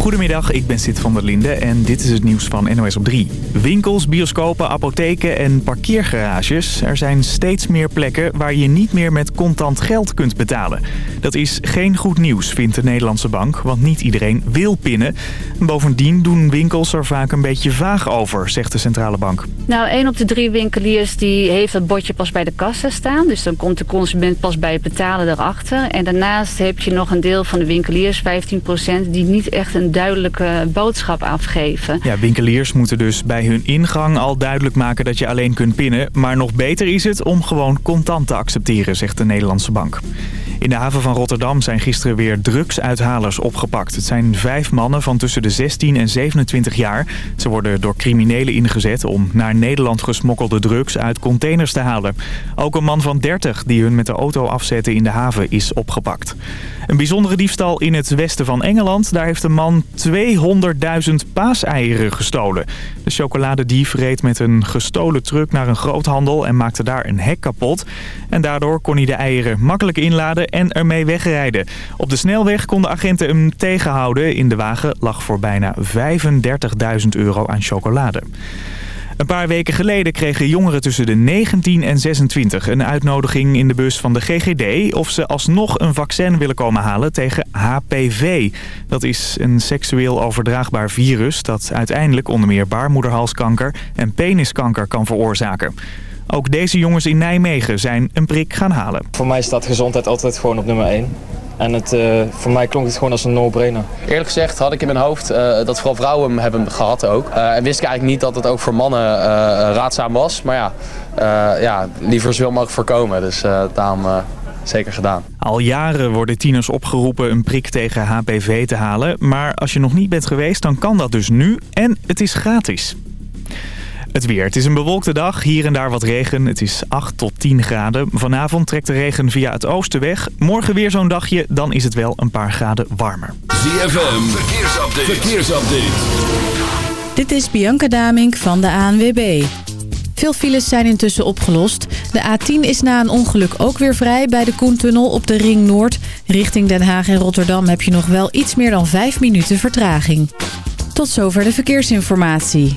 Goedemiddag, ik ben Sid van der Linde en dit is het nieuws van NOS op 3. Winkels, bioscopen, apotheken en parkeergarages. Er zijn steeds meer plekken waar je niet meer met contant geld kunt betalen. Dat is geen goed nieuws, vindt de Nederlandse bank, want niet iedereen wil pinnen. Bovendien doen winkels er vaak een beetje vaag over, zegt de centrale bank. Nou, één op de drie winkeliers die heeft het bordje pas bij de kassa staan. Dus dan komt de consument pas bij het betalen erachter. En daarnaast heb je nog een deel van de winkeliers, 15%, die niet echt een duidelijke boodschap afgeven. Ja, winkeliers moeten dus bij hun ingang al duidelijk maken dat je alleen kunt pinnen. Maar nog beter is het om gewoon contant te accepteren, zegt de Nederlandse bank. In de haven van Rotterdam zijn gisteren weer drugsuithalers opgepakt. Het zijn vijf mannen van tussen de 16 en 27 jaar. Ze worden door criminelen ingezet om naar Nederland gesmokkelde drugs uit containers te halen. Ook een man van 30 die hun met de auto afzetten in de haven is opgepakt. Een bijzondere diefstal in het westen van Engeland. Daar heeft een man 200.000 paaseieren gestolen. De chocoladedief reed met een gestolen truck naar een groothandel en maakte daar een hek kapot. En daardoor kon hij de eieren makkelijk inladen en ermee wegrijden. Op de snelweg konden agenten hem tegenhouden. In de wagen lag voor bijna 35.000 euro aan chocolade. Een paar weken geleden kregen jongeren tussen de 19 en 26 een uitnodiging in de bus van de GGD... of ze alsnog een vaccin willen komen halen tegen HPV. Dat is een seksueel overdraagbaar virus dat uiteindelijk onder meer baarmoederhalskanker en peniskanker kan veroorzaken. Ook deze jongens in Nijmegen zijn een prik gaan halen. Voor mij staat gezondheid altijd gewoon op nummer 1. En het, uh, voor mij klonk het gewoon als een no-brainer. Eerlijk gezegd had ik in mijn hoofd uh, dat vooral vrouwen hem hebben gehad ook. Uh, en wist ik eigenlijk niet dat het ook voor mannen raadzaam was. Maar ja, ja liever zoveel mogelijk voorkomen. Dus daarom zeker gedaan. Al jaren worden tieners opgeroepen een prik tegen HPV te halen. Maar als je nog niet bent geweest, dan kan dat dus nu. En het is gratis. Het weer. Het is een bewolkte dag. Hier en daar wat regen. Het is 8 tot 10 graden. Vanavond trekt de regen via het oosten weg. Morgen weer zo'n dagje. Dan is het wel een paar graden warmer. ZFM. Verkeersupdate. Verkeersupdate. Dit is Bianca Damink van de ANWB. Veel files zijn intussen opgelost. De A10 is na een ongeluk ook weer vrij bij de Koentunnel op de Ring Noord. Richting Den Haag en Rotterdam heb je nog wel iets meer dan 5 minuten vertraging. Tot zover de verkeersinformatie.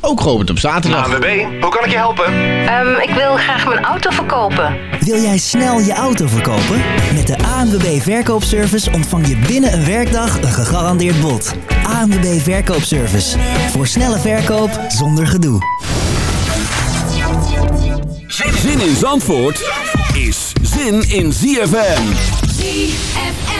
Ook geopend op zaterdag. ANWB, hoe kan ik je helpen? Um, ik wil graag mijn auto verkopen. Wil jij snel je auto verkopen? Met de ANWB Verkoopservice ontvang je binnen een werkdag een gegarandeerd bod. ANWB Verkoopservice. Voor snelle verkoop zonder gedoe. Zin in Zandvoort is zin in ZFM. ZFM.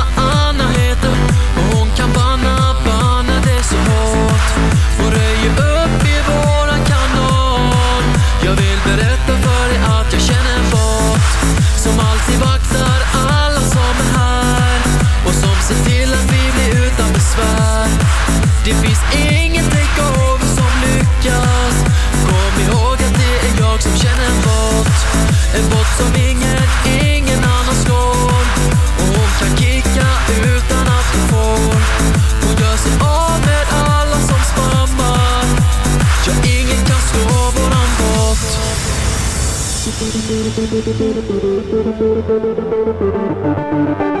Thank you.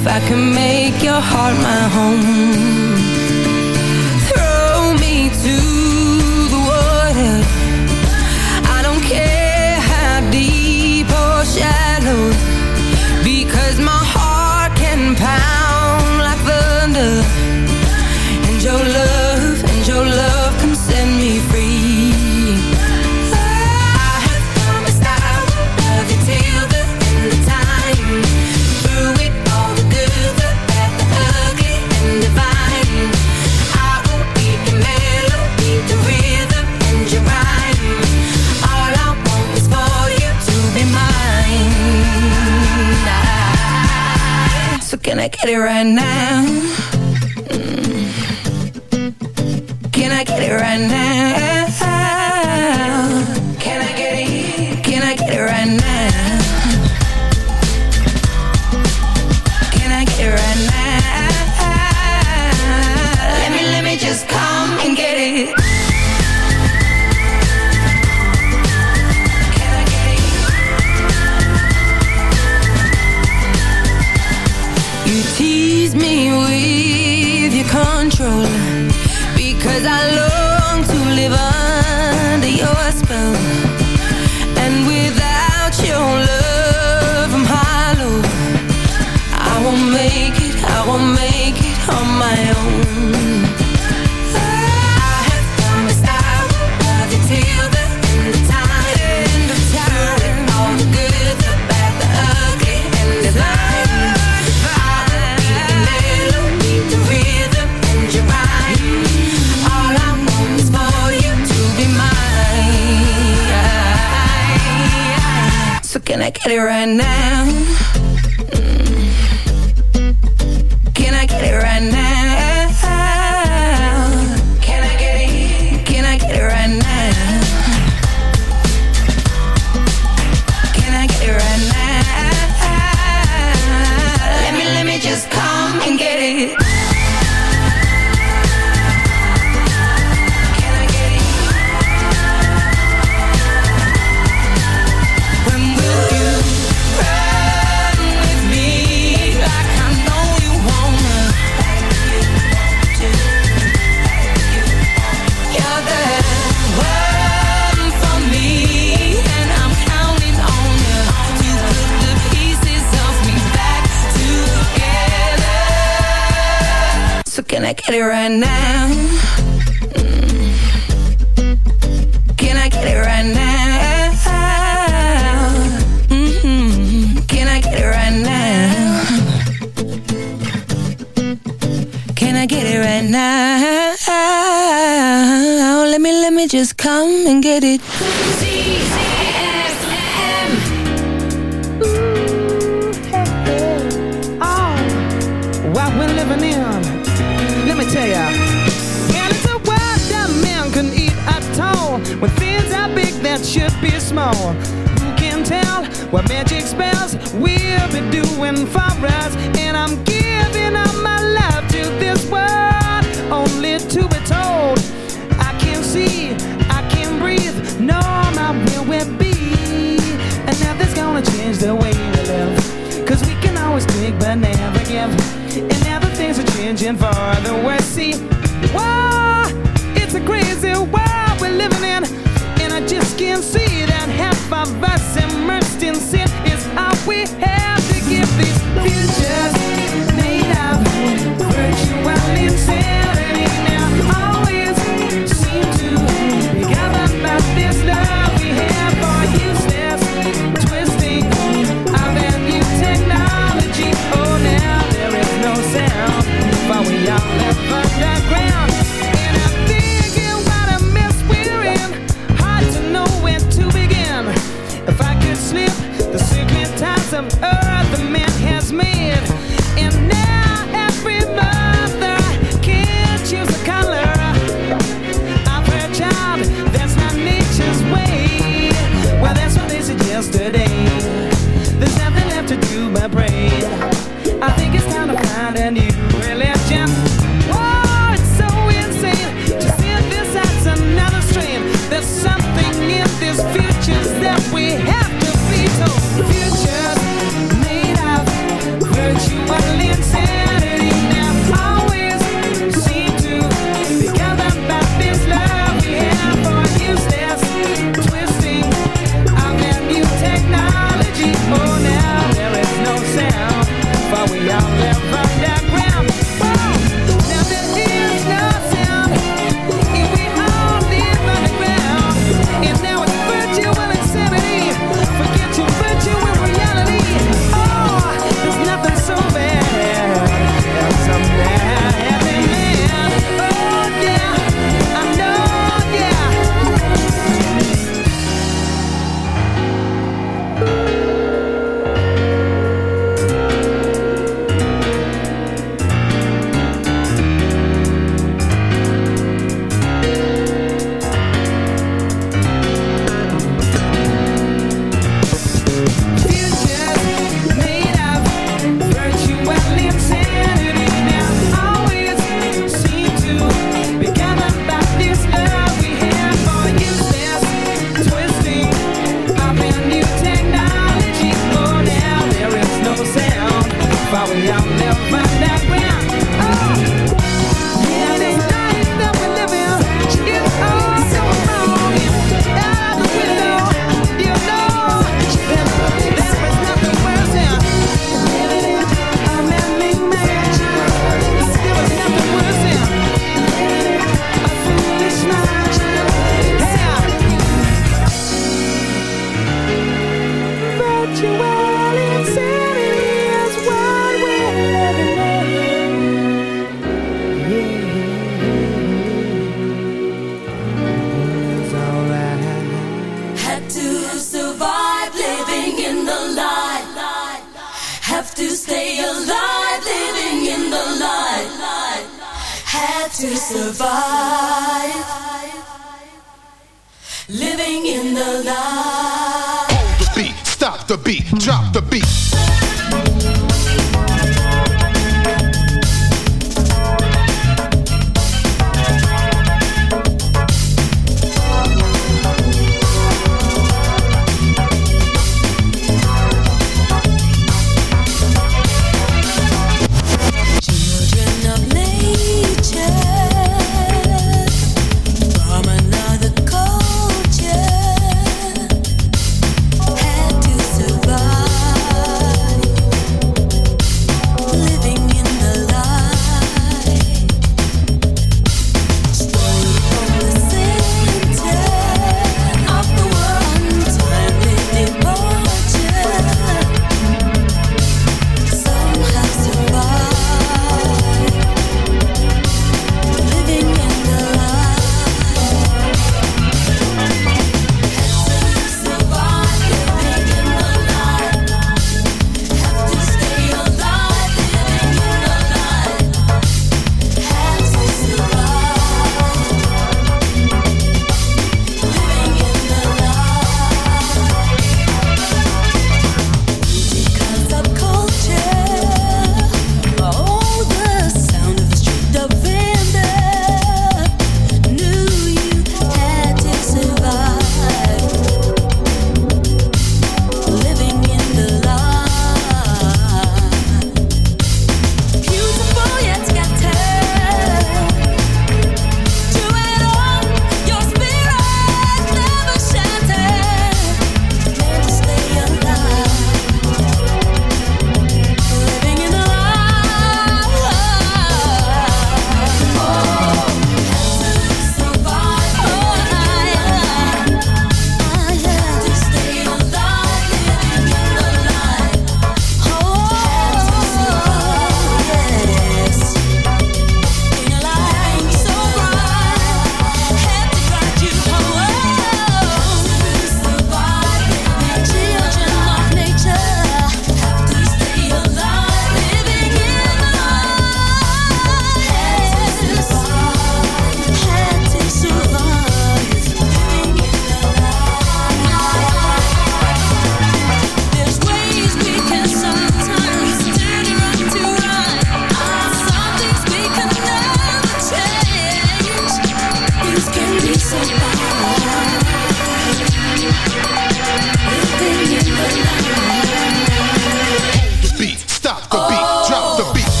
If I can make your heart my home.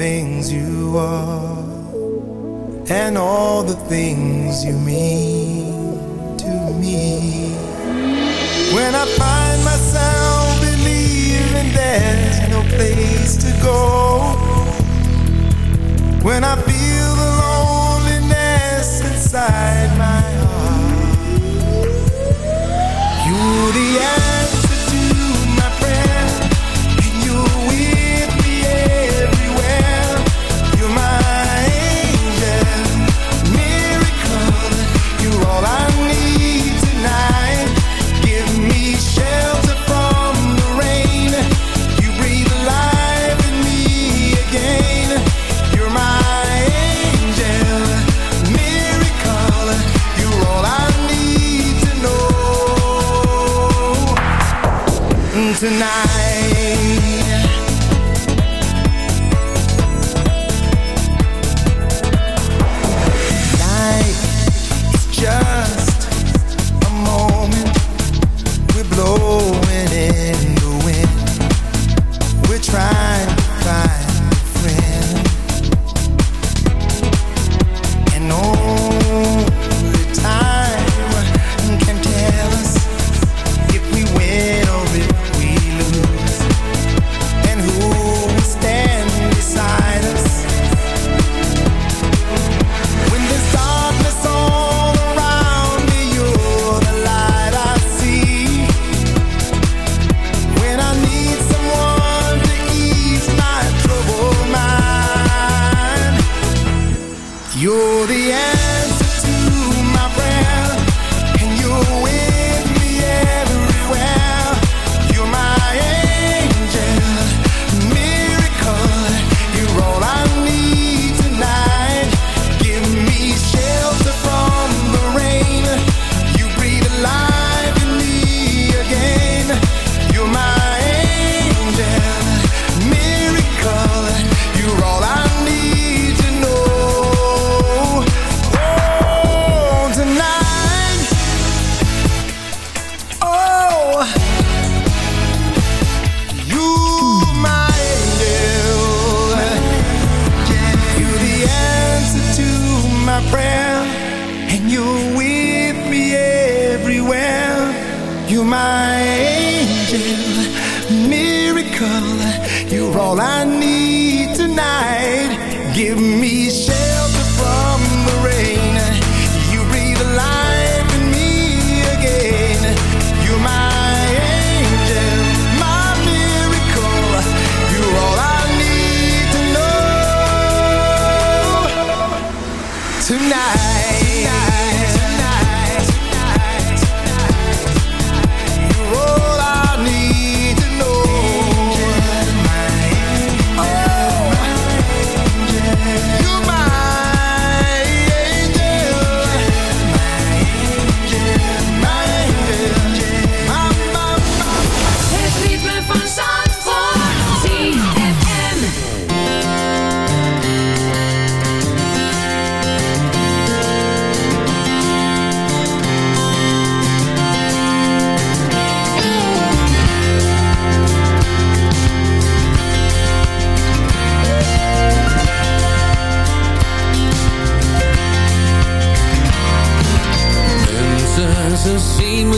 things you are and all the things you mean to me. When I find myself believing there's no place to go, when I feel the loneliness inside my heart, you're the answer.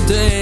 day.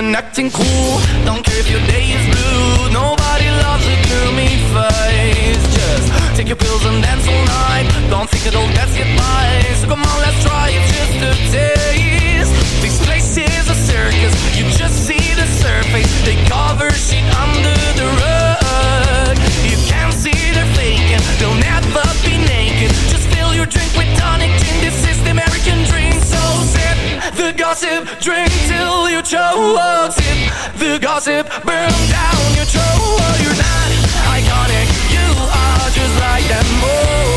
And acting cool. Don't care if your day is blue. Nobody loves a gloomy face. Just take your pills and dance all night. Don't think it'll get you by. So come on, let's try it just a taste. This place is a circus. You just see the surface. They cover shit under the rug. You can't see they're faking. They'll never be naked. Just fill your drink with tonic gin. This is the American dream. So sip the gossip, drink till you the gossip, burn down your throat. You're not iconic, you are just like them. Oh,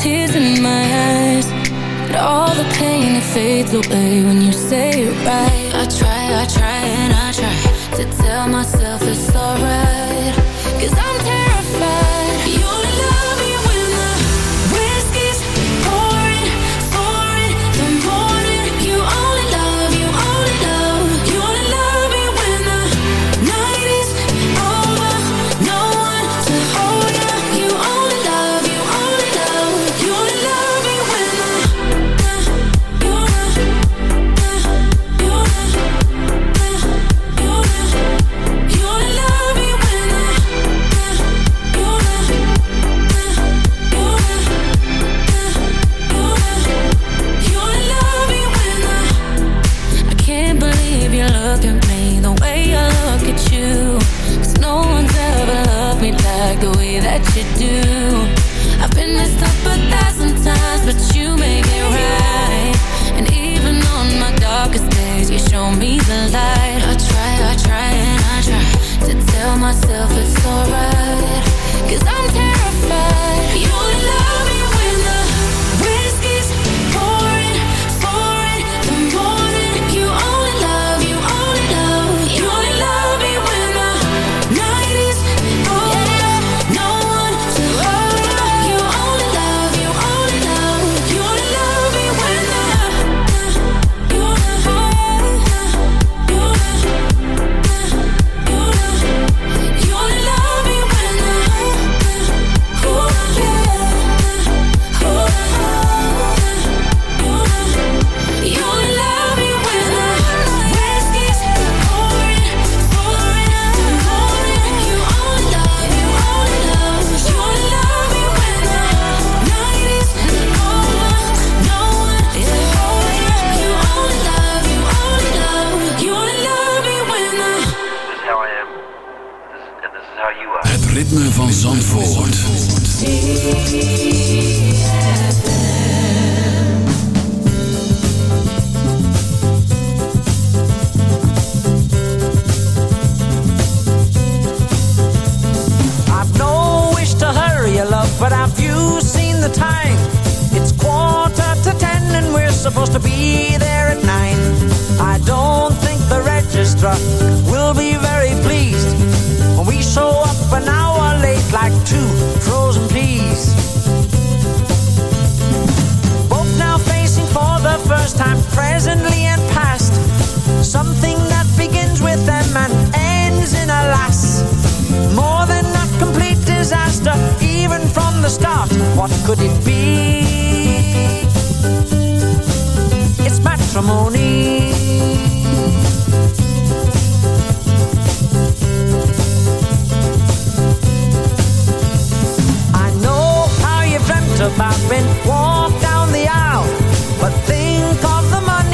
tears in my eyes. But all the pain, it fades away when you say it right. I try, I try and I try To tell myself the time. It's quarter to ten and we're supposed to be there at nine. I don't think the registrar will be very pleased when we show up an hour late like two frozen peas. Both now facing for the first time, presently and past, something that begins with them and ends in alas disaster, even from the start. What could it be? It's matrimony. I know how you've dreamt about when walk down the aisle, but